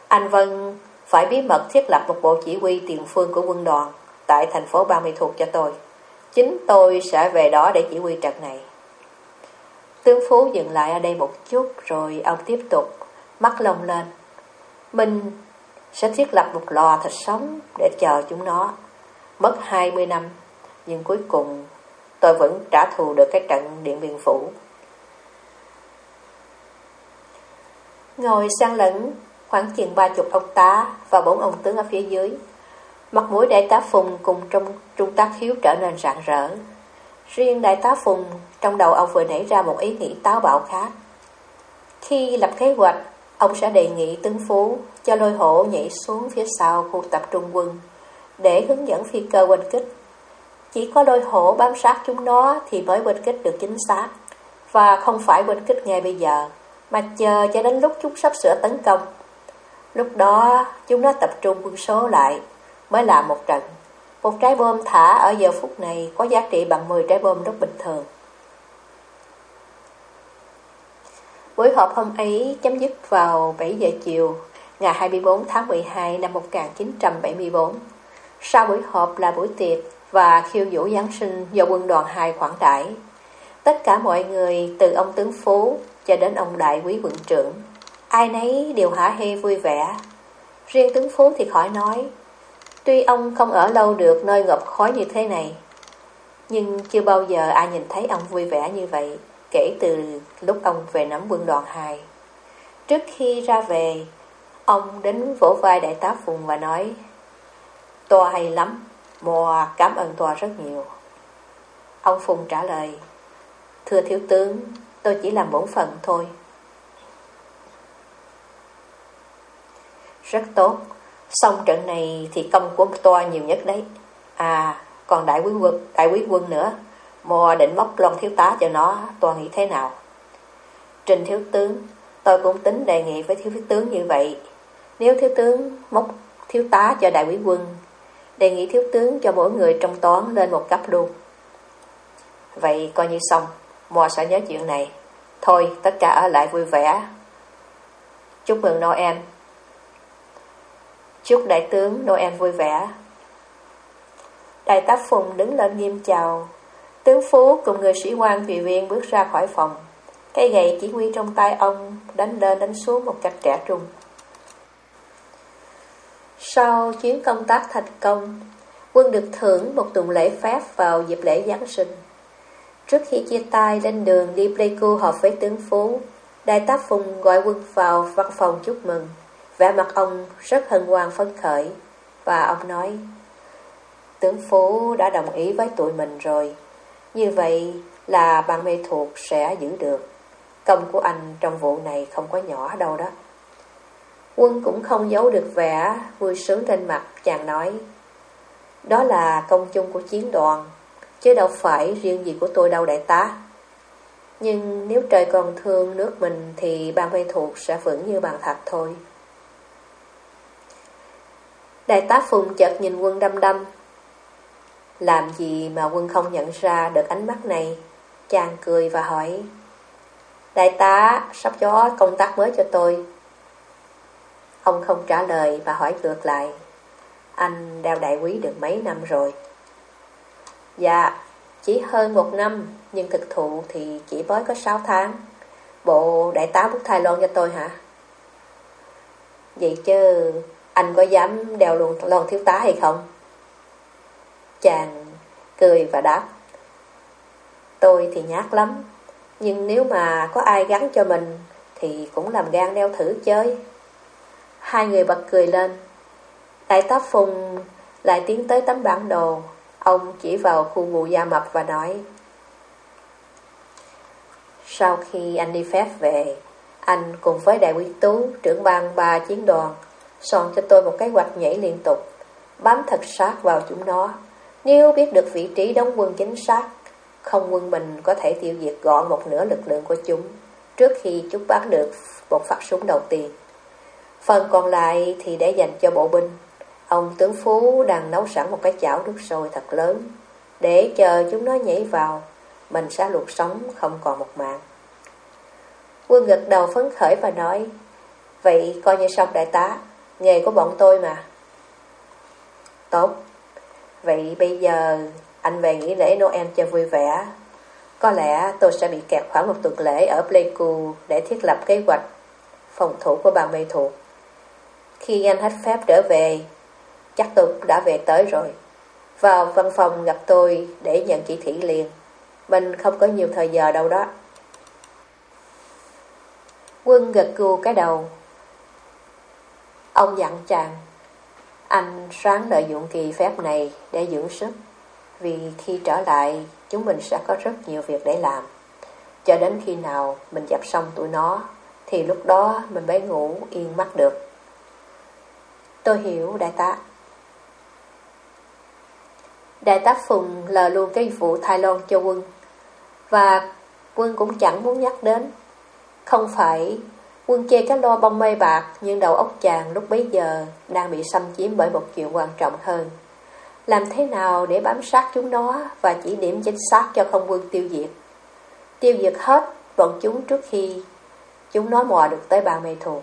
Speaker 1: anh Vân phải bí mật thiết lập một bộ chỉ huy tiền phương của quân đoàn tại thành phố Ban Mi thuộc cho tôi. Chính tôi sẽ về đó để chỉ huy trận này. Tướng Phú dừng lại ở đây một chút rồi ông tiếp tục mắt lông lên. Mình sẽ thiết lập một lò thịt sống để chờ chúng nó. Mất 20 năm, nhưng cuối cùng tôi vẫn trả thù được cái trận Điện Biên Phủ. Ngồi sang lẫn khoảng chừng ba chục ông tá và bốn ông tướng ở phía dưới. Mặt mũi đại tá Phùng cùng trong trung tá hiếu trở nên rạng rỡ. Riêng đại tá Phùng, trong đầu ông vừa nảy ra một ý nghĩ táo bạo khác. Khi lập kế hoạch, ông sẽ đề nghị tướng phú cho lôi hổ nhảy xuống phía sau khu tập trung quân để hướng dẫn phi cơ quanh kích. Chỉ có đôi hổ bám sát chúng nó thì mới quanh kích được chính xác và không phải quanh kích ngay bây giờ mà chờ cho đến lúc chúng sắp sửa tấn công. Lúc đó chúng nó tập trung quân số lại, mới làm một trận. Một trái bom thả ở giờ phút này có giá trị bằng 10 trái bom rất bình thường. Buổi họp hôm ấy chấm dứt vào 7 giờ chiều, ngày 24 tháng 12 năm 1974. Sau buổi họp là buổi tiệc và khiêu vũ Giáng sinh do quân đoàn 2 khoản đãi. Tất cả mọi người từ ông tướng Phú cho đến ông đại quý quận trưởng. Ai nấy đều hả hê vui vẻ. Riêng tướng Phú thì khỏi nói. Tuy ông không ở lâu được nơi ngập khói như thế này, nhưng chưa bao giờ ai nhìn thấy ông vui vẻ như vậy kể từ lúc ông về nắm quân đoàn 2. Trước khi ra về, ông đến vỗ vai đại tá Phùng và nói Toa hay lắm, mùa cảm ơn tòa rất nhiều. Ông Phùng trả lời Thưa thiếu tướng, tôi chỉ làm bổn phận thôi. Rất tốt, xong trận này thì công của toa nhiều nhất đấy. À, còn đại quý quân, đại quý quân nữa, mò định móc lon thiếu tá cho nó, toa nghĩ thế nào? Trình thiếu tướng, tôi cũng tính đề nghị với thiếu tướng như vậy. Nếu thiếu tướng móc thiếu tá cho đại quý quân, đề nghị thiếu tướng cho mỗi người trong toán lên một cấp luôn. Vậy coi như xong, mò sẽ nhớ chuyện này. Thôi, tất cả ở lại vui vẻ. Chúc mừng Noel. Chúc đại tướng Noel vui vẻ. Đại tá Phùng đứng lên nghiêm chào. Tướng Phú cùng người sĩ quan tùy viên bước ra khỏi phòng. Cây gậy chỉ huy trong tay ông đánh lên đánh xuống một cách trẻ trung. Sau chuyến công tác thành công, quân được thưởng một tuần lễ phép vào dịp lễ Giáng sinh. Trước khi chia tay lên đường đi Pleiku họp với tướng Phú, Đại tá Phùng gọi quân vào văn phòng chúc mừng. Vẻ mặt ông rất hân hoan phấn khởi. Và ông nói, Tướng Phú đã đồng ý với tụi mình rồi. Như vậy là bạn mê thuộc sẽ giữ được. Công của anh trong vụ này không có nhỏ đâu đó. Quân cũng không giấu được vẻ vui sướng trên mặt, chàng nói. Đó là công chung của chiến đoàn, chứ đâu phải riêng gì của tôi đâu đại tá. Nhưng nếu trời còn thương nước mình thì ban vây thuộc sẽ vững như bàn thạch thôi. Đại tá Phùng chợt nhìn quân đâm đâm. Làm gì mà quân không nhận ra được ánh mắt này? Chàng cười và hỏi. Đại tá, sắp cho công tác mới cho tôi. Ông không trả lời và hỏi ngược lại. Anh đeo đại quý được mấy năm rồi? Dạ, chỉ hơn một năm, nhưng thực thụ thì chỉ mới có sáu tháng. Bộ đại tá bút thai lon cho tôi hả? Vậy chứ anh có dám đeo luôn lon thiếu tá hay không? Chàng cười và đáp Tôi thì nhát lắm Nhưng nếu mà có ai gắn cho mình Thì cũng làm gan đeo thử chơi Hai người bật cười lên. Đại tá Phùng lại tiến tới tấm bản đồ. Ông chỉ vào khu vụ da mập và nói, Sau khi anh đi phép về, Anh cùng với đại quý tú, trưởng ban ba chiến đoàn, Soạn cho tôi một cái hoạch nhảy liên tục, Bám thật sát vào chúng nó. Nếu biết được vị trí đóng quân chính xác, Không quân mình có thể tiêu diệt gọn một nửa lực lượng của chúng, Trước khi chúng bắn được một phát súng đầu tiên. Phần còn lại thì để dành cho bộ binh. Ông tướng Phú đang nấu sẵn một cái chảo nước sôi thật lớn. Để chờ chúng nó nhảy vào, Mình sẽ luộc sống không còn một mạng Quân gật đầu phấn khởi và nói, Vậy coi như xong đại tá, Nghề của bọn tôi mà. Tốt. Vậy bây giờ anh về nghỉ lễ Noel cho vui vẻ. Có lẽ tôi sẽ bị kẹt khoảng một tuần lễ ở Pleiku Để thiết lập kế hoạch phòng thủ của bàn mê thuộc. Khi anh hết phép trở về, Chắc tôi đã về tới rồi. Vào văn phòng gặp tôi để nhận chỉ thị liền. Mình không có nhiều thời giờ đâu đó. Quân gật gù cái đầu. Ông dặn chàng, Anh sáng lợi dụng kỳ phép này để dưỡng sức, Vì khi trở lại, chúng mình sẽ có rất nhiều việc để làm. Cho đến khi nào mình dập xong tụi nó, Thì lúc đó mình mới ngủ yên mắt được. Tôi hiểu, đại tá. Đại tá Phùng lờ luôn cái vụ Thái Loan cho quân. Và quân cũng chẳng muốn nhắc đến. Không phải quân chê cái lo bông mây bạc, Nhưng đầu óc chàng lúc bấy giờ Đang bị xâm chiếm bởi một chuyện quan trọng hơn. Làm thế nào để bám sát chúng nó Và chỉ điểm chính xác cho không quân tiêu diệt? Tiêu diệt hết, bọn chúng trước khi Chúng nó mò được tới bàn mê thuộc.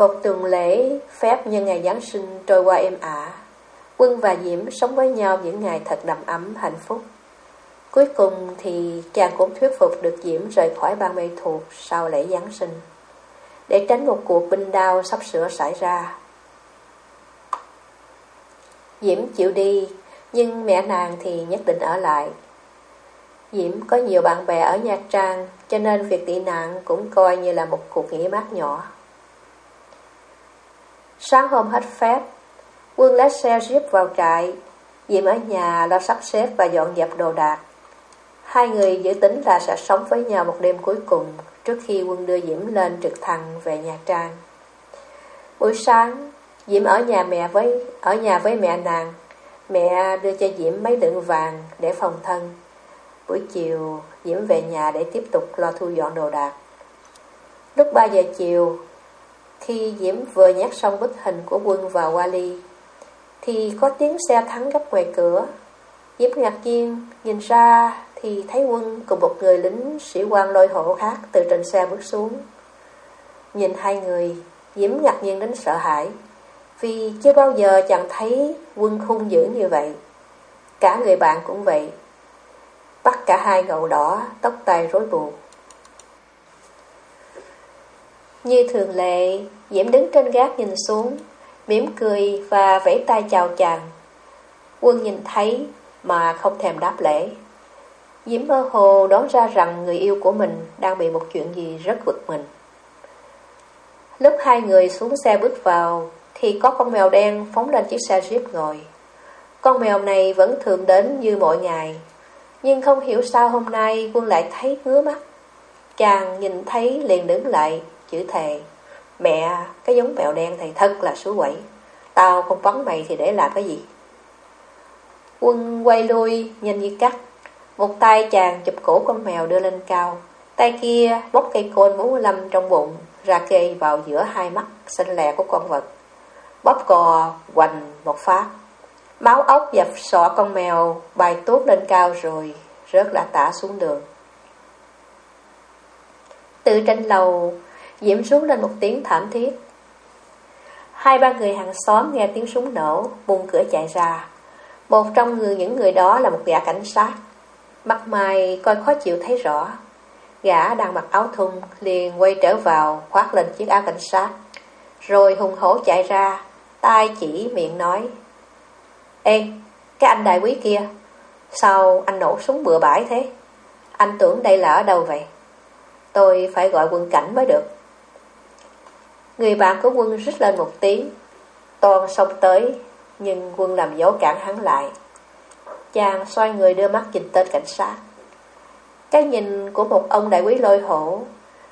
Speaker 1: Một tuần lễ phép như ngày Giáng sinh trôi qua êm ả Quân và Diễm sống với nhau những ngày thật đầm ấm, hạnh phúc. Cuối cùng thì chàng cũng thuyết phục được Diễm rời khỏi ban mê thuộc sau lễ Giáng sinh, để tránh một cuộc binh đao sắp sửa xảy ra. Diễm chịu đi, nhưng mẹ nàng thì nhất định ở lại. Diễm có nhiều bạn bè ở Nha Trang, cho nên việc tị nạn cũng coi như là một cuộc nghỉ mát nhỏ. Sáng hôm hết phép, Quân lái xe jeep vào trại, Diệm ở nhà lo sắp xếp và dọn dẹp đồ đạc. Hai người dự tính là sẽ sống với nhau một đêm cuối cùng trước khi quân đưa Diễm lên trực thăng về Nha Trang. Buổi sáng, Diễm ở nhà mẹ với ở nhà với mẹ nàng. Mẹ đưa cho Diễm mấy lượng vàng để phòng thân. Buổi chiều, Diễm về nhà để tiếp tục lo thu dọn đồ đạc. Lúc 3 giờ chiều, khi Diễm vừa nhắc xong bức hình của quân và Wally, thì có tiếng xe thắng gấp ngoài cửa. Diễm ngạc nhiên, nhìn ra thì thấy quân cùng một người lính sĩ quan lôi hộ khác từ trên xe bước xuống. Nhìn hai người, Diễm ngạc nhiên đến sợ hãi, vì chưa bao giờ chẳng thấy quân hung dữ như vậy. Cả người bạn cũng vậy. Bắt cả hai ngầu đỏ, tóc tai rối bù. Như thường lệ, Diễm đứng trên gác nhìn xuống, mỉm cười và vẫy tay chào chàng. Quân nhìn thấy mà không thèm đáp lễ. Diễm mơ hồ đoán ra rằng người yêu của mình đang bị một chuyện gì rất bực mình. Lúc hai người xuống xe bước vào thì có con mèo đen phóng lên chiếc xe Jeep ngồi. Con mèo này vẫn thường đến như mọi ngày Nhưng không hiểu sao hôm nay Quân lại thấy ngứa mắt Chàng nhìn thấy liền đứng lại Chữ thề. Mẹ, cái giống mèo đen thầy thật là số quẩy Tao không bắn mày thì để làm cái gì? Quân quay lui nhìn như cắt. Một tay chàng chụp cổ con mèo đưa lên cao. Tay kia bóc cây côn 45 trong bụng Ra kê vào giữa hai mắt xanh lè của con vật. Bóp cò hoành một phát. Máu ốc dập sọ con mèo bay tốt lên cao rồi Rớt lạ tả xuống đường. Từ trên lầu Diễm xuống lên một tiếng thảm thiết. Hai ba người hàng xóm nghe tiếng súng nổ Buông cửa chạy ra. Một trong người những người đó là một gã cảnh sát. Mặt mày coi khó chịu thấy rõ. Gã đang mặc áo thun liền quay trở vào khoác lên chiếc áo cảnh sát. Rồi hùng hổ chạy ra tay chỉ miệng nói Ê, cái anh đại quý kia Sao anh nổ súng bừa bãi thế? Anh tưởng đây là ở đâu vậy? Tôi phải gọi quân cảnh mới được. Người bạn của quân rít lên một tiếng. Toàn xông tới, Nhưng quân làm dấu cản hắn lại. Chàng xoay người đưa mắt nhìn tên cảnh sát. Cái nhìn của một ông đại quý lôi hổ.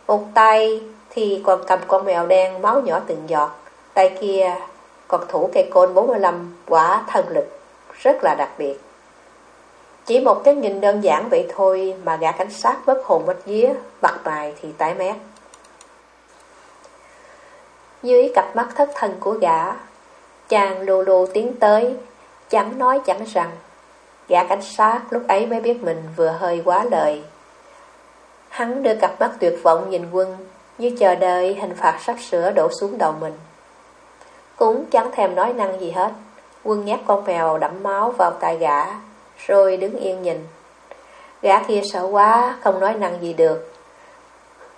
Speaker 1: Một tay thì còn cầm con mèo đen máu nhỏ từng giọt. Tay kia còn thủ cây côn 45 quả thần lực, Rất là đặc biệt. Chỉ một cái nhìn đơn giản vậy thôi Mà gã cảnh sát bất hồn mất vía Mặt mày thì tái mét dưới cặp mắt thất thần của gã, Chàng lù lù tiến tới Chẳng nói chẳng rằng, Gã cảnh sát lúc ấy mới biết mình vừa hơi quá lời. Hắn đưa cặp mắt tuyệt vọng nhìn quân, Như chờ đợi hình phạt sắp sửa đổ xuống đầu mình. Cũng chẳng thèm nói năng gì hết, Quân nhét con mèo đẫm máu vào tay gã, Rồi đứng yên nhìn. Gã kia sợ quá, Không nói năng gì được,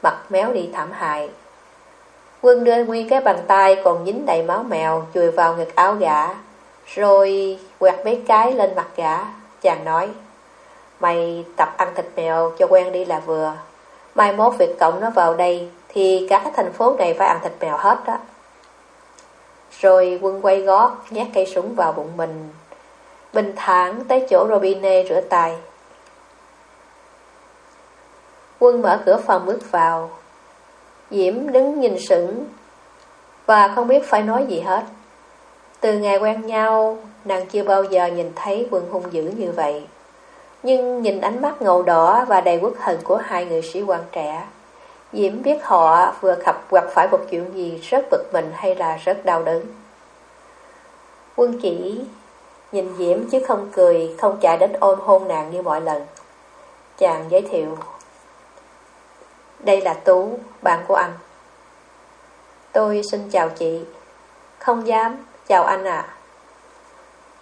Speaker 1: Mặt méo đi thảm hại. Quân đưa nguyên cái bàn tay còn dính đầy máu mèo chùi vào ngực áo gã, rồi quẹt mấy cái lên mặt gã. Chàng nói, mày tập ăn thịt mèo cho quen đi là vừa. Mai mốt việc cộng nó vào đây thì cả thành phố này phải ăn thịt mèo hết đó. Rồi quân quay gót, nhét cây súng vào bụng mình. Bình thản tới chỗ robinet rửa tay. Quân mở cửa phòng bước vào, Diễm đứng nhìn sững Và không biết phải nói gì hết Từ ngày quen nhau Nàng chưa bao giờ nhìn thấy quân hung dữ như vậy Nhưng nhìn ánh mắt ngầu đỏ Và đầy quốc hận của hai người sĩ quan trẻ Diễm biết họ vừa gặp gặp phải một chuyện gì rất bực mình hay là rất đau đớn. Quân chỉ nhìn Diễm chứ không cười, không chạy đến ôm hôn nàng như mọi lần. Chàng giới thiệu đây là Tú, bạn của anh. Tôi xin chào chị. Không dám, chào anh ạ. À.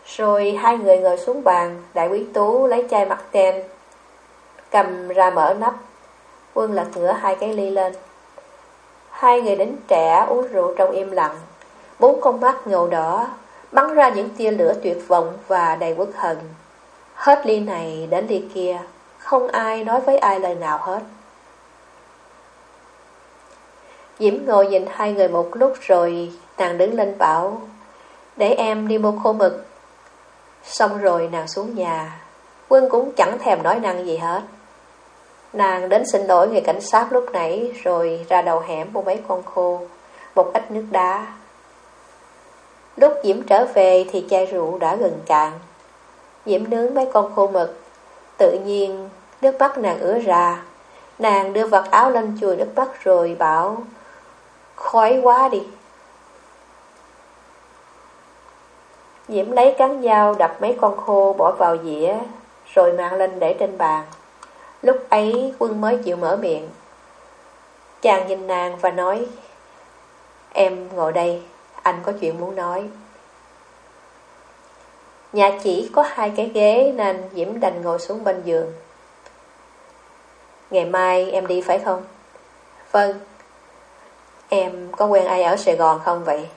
Speaker 1: Rồi hai người ngồi xuống bàn, đại quý Tú lấy chai mặt ten, cầm ra mở nắp. Quân lật ngửa hai cái ly lên. Hai người đến trẻ uống rượu trong im lặng. Bốn con mắt ngầu đỏ, bắn ra những tia lửa tuyệt vọng và đầy quốc hận. Hết ly này đến ly kia, không ai nói với ai lời nào hết. Diễm ngồi nhìn hai người một lúc rồi Nàng đứng lên bảo, Để em đi mua khô mực. Xong rồi nàng xuống nhà. Quân cũng chẳng thèm nói năng gì hết. Nàng đến xin lỗi người cảnh sát lúc nãy Rồi ra đầu hẻm mua mấy con khô, Một ít nước đá. Lúc Diễm trở về thì chai rượu đã gần cạn. Diễm nướng mấy con khô mực, Tự nhiên nước mắt nàng ứa ra. Nàng đưa vật áo lên chùi nước mắt rồi bảo Khói quá đi. Diễm lấy cán dao đập mấy con khô bỏ vào dĩa, Rồi mang lên để trên bàn. Lúc ấy, quân mới chịu mở miệng. Chàng nhìn nàng và nói, Em ngồi đây, Anh có chuyện muốn nói. Nhà chỉ có hai cái ghế Nên Diễm đành ngồi xuống bên giường. Ngày mai em đi phải không? Vâng. Em có quen ai ở Sài Gòn không vậy?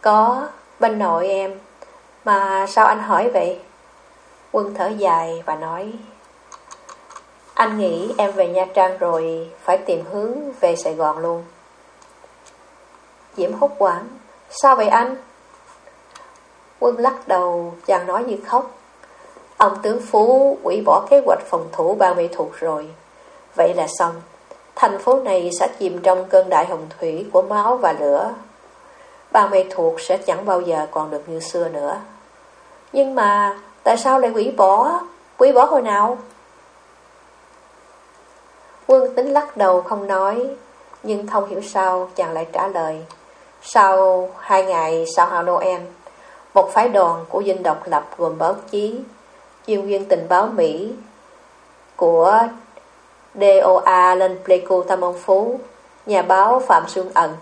Speaker 1: Có, bên nội em. Mà sao anh hỏi vậy? Quân thở dài và nói Anh nghĩ em về Nha Trang rồi Phải tìm hướng về Sài Gòn luôn Diễm hốt quảng Sao vậy anh? Quân lắc đầu, chàng nói như khóc. Ông tướng Phú quỷ bỏ kế hoạch phòng thủ ba mươi thuộc rồi. Vậy là xong. Thành phố này sẽ chìm trong cơn đại hồng thủy của máu và lửa. Ba mê thuộc sẽ chẳng bao giờ còn được như xưa nữa. Nhưng mà tại sao lại quỷ bỏ? Quỷ bỏ hồi nào? Quân tính lắc đầu không nói, nhưng không hiểu sao chàng lại trả lời. Sau hai ngày sau hào Noel, một phái đoàn của dinh độc lập gồm báo chí, chuyên viên tình báo Mỹ của DOA lên Pleiku Tam Ông Phú, nhà báo Phạm Xuân Ẩn,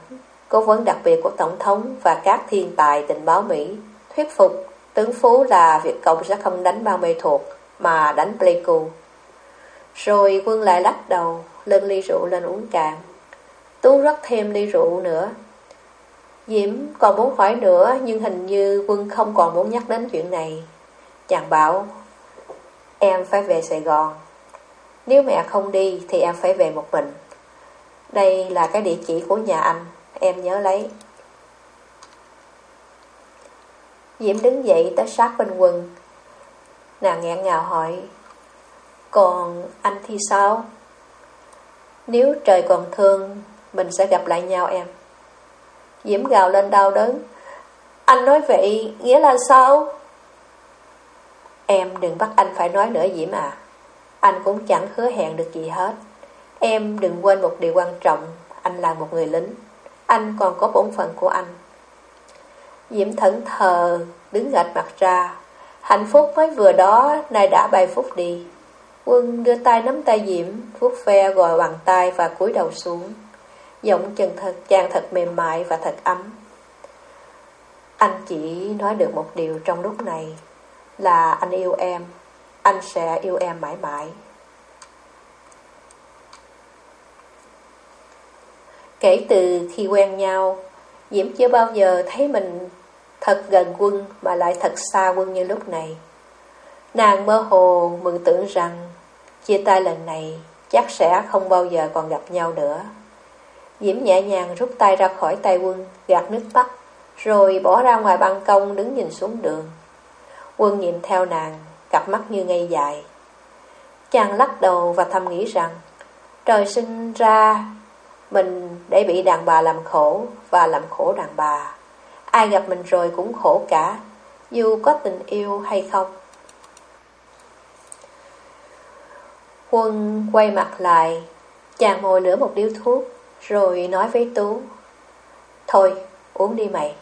Speaker 1: cố vấn đặc biệt của Tổng thống và các thiên tài tình báo Mỹ, thuyết phục tướng Phú là Việt Cộng sẽ không đánh bao mê thuộc mà đánh Pleiku. Rồi quân lại lắc đầu, lên ly rượu lên uống cạn. Tú rót thêm ly rượu nữa. Diễm còn muốn hỏi nữa nhưng hình như quân không còn muốn nhắc đến chuyện này. Chàng bảo, em phải về Sài Gòn. Nếu mẹ không đi thì em phải về một mình. Đây là cái địa chỉ của nhà anh, em nhớ lấy. Diễm đứng dậy tới sát bên quần Nàng nghẹn ngào hỏi, còn anh thì sao? Nếu trời còn thương, mình sẽ gặp lại nhau em. Diễm gào lên đau đớn. Anh nói vậy, nghĩa là sao? Em đừng bắt anh phải nói nữa Diễm à. Anh cũng chẳng hứa hẹn được gì hết. Em đừng quên một điều quan trọng, anh là một người lính. Anh còn có bổn phận của anh. Diễm thẫn thờ, đứng gạch mặt ra. Hạnh phúc mới vừa đó, nay đã bay phút đi. Quân đưa tay nắm tay Diễm, vuốt ve gọi bằng tay và cúi đầu xuống. Giọng chân thật chàng thật mềm mại và thật ấm. Anh chỉ nói được một điều trong lúc này là anh yêu em, anh sẽ yêu em mãi mãi. Kể từ khi quen nhau, Diễm chưa bao giờ thấy mình thật gần quân mà lại thật xa quân như lúc này. Nàng mơ hồ mừng tưởng rằng chia tay lần này chắc sẽ không bao giờ còn gặp nhau nữa. Diễm nhẹ nhàng rút tay ra khỏi tay quân, gạt nước mắt, rồi bỏ ra ngoài ban công đứng nhìn xuống đường. Quân nhìn theo nàng, cặp mắt như ngây dài. Chàng lắc đầu và thầm nghĩ rằng, trời sinh ra mình để bị đàn bà làm khổ và làm khổ đàn bà. Ai gặp mình rồi cũng khổ cả, dù có tình yêu hay không. Quân quay mặt lại, chàng ngồi nửa một điếu thuốc, rồi nói với Tú. Thôi, uống đi mày.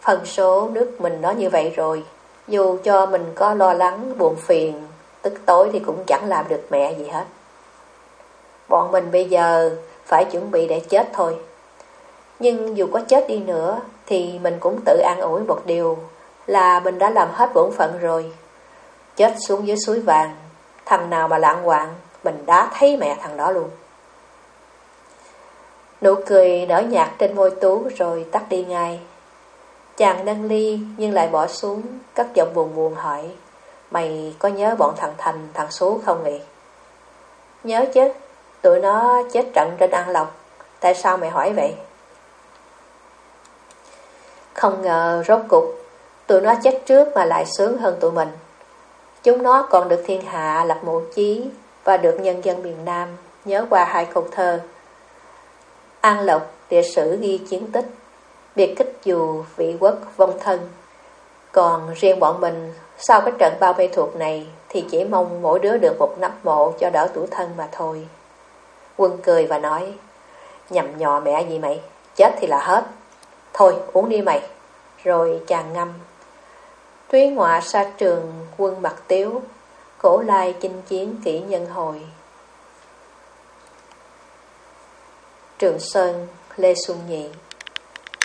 Speaker 1: Phần số nước mình nó như vậy rồi, dù cho mình có lo lắng, buồn phiền, tức tối thì cũng chẳng làm được mẹ gì hết. Bọn mình bây giờ phải chuẩn bị để chết thôi. Nhưng dù có chết đi nữa, thì mình cũng tự an ủi một điều là mình đã làm hết bổn phận rồi. Chết xuống dưới suối vàng, thằng nào mà lạng quạng, mình đã thấy mẹ thằng đó luôn. Nụ cười nở nhạt trên môi Tú rồi tắt đi ngay. Chàng nâng ly nhưng lại bỏ xuống, cất giọng buồn buồn hỏi, mày có nhớ bọn thằng Thành, thằng Số không vậy? Nhớ chứ, tụi nó chết trận trên An Lộc, tại sao mày hỏi vậy? Không ngờ rốt cục, tụi nó chết trước mà lại sướng hơn tụi mình. Chúng nó còn được thiên hạ lập mộ chí và được nhân dân miền Nam nhớ qua hai câu thơ. An Lộc, địa sử ghi chiến tích, biệt kích dù vị quốc vong thân. Còn riêng bọn mình, sau cái trận bao vây thuộc này thì chỉ mong mỗi đứa được một nắp mộ cho đỡ tủ thân mà thôi. Quân cười và nói, nhầm nhò mẹ gì mày, chết thì là hết. Thôi uống đi mày. Rồi chàng ngâm. Túy ngọa sa trường quân mặt tiếu, cổ lai chinh chiến kỹ nhân hồi. Trường Sơn, Lê Xuân Nhị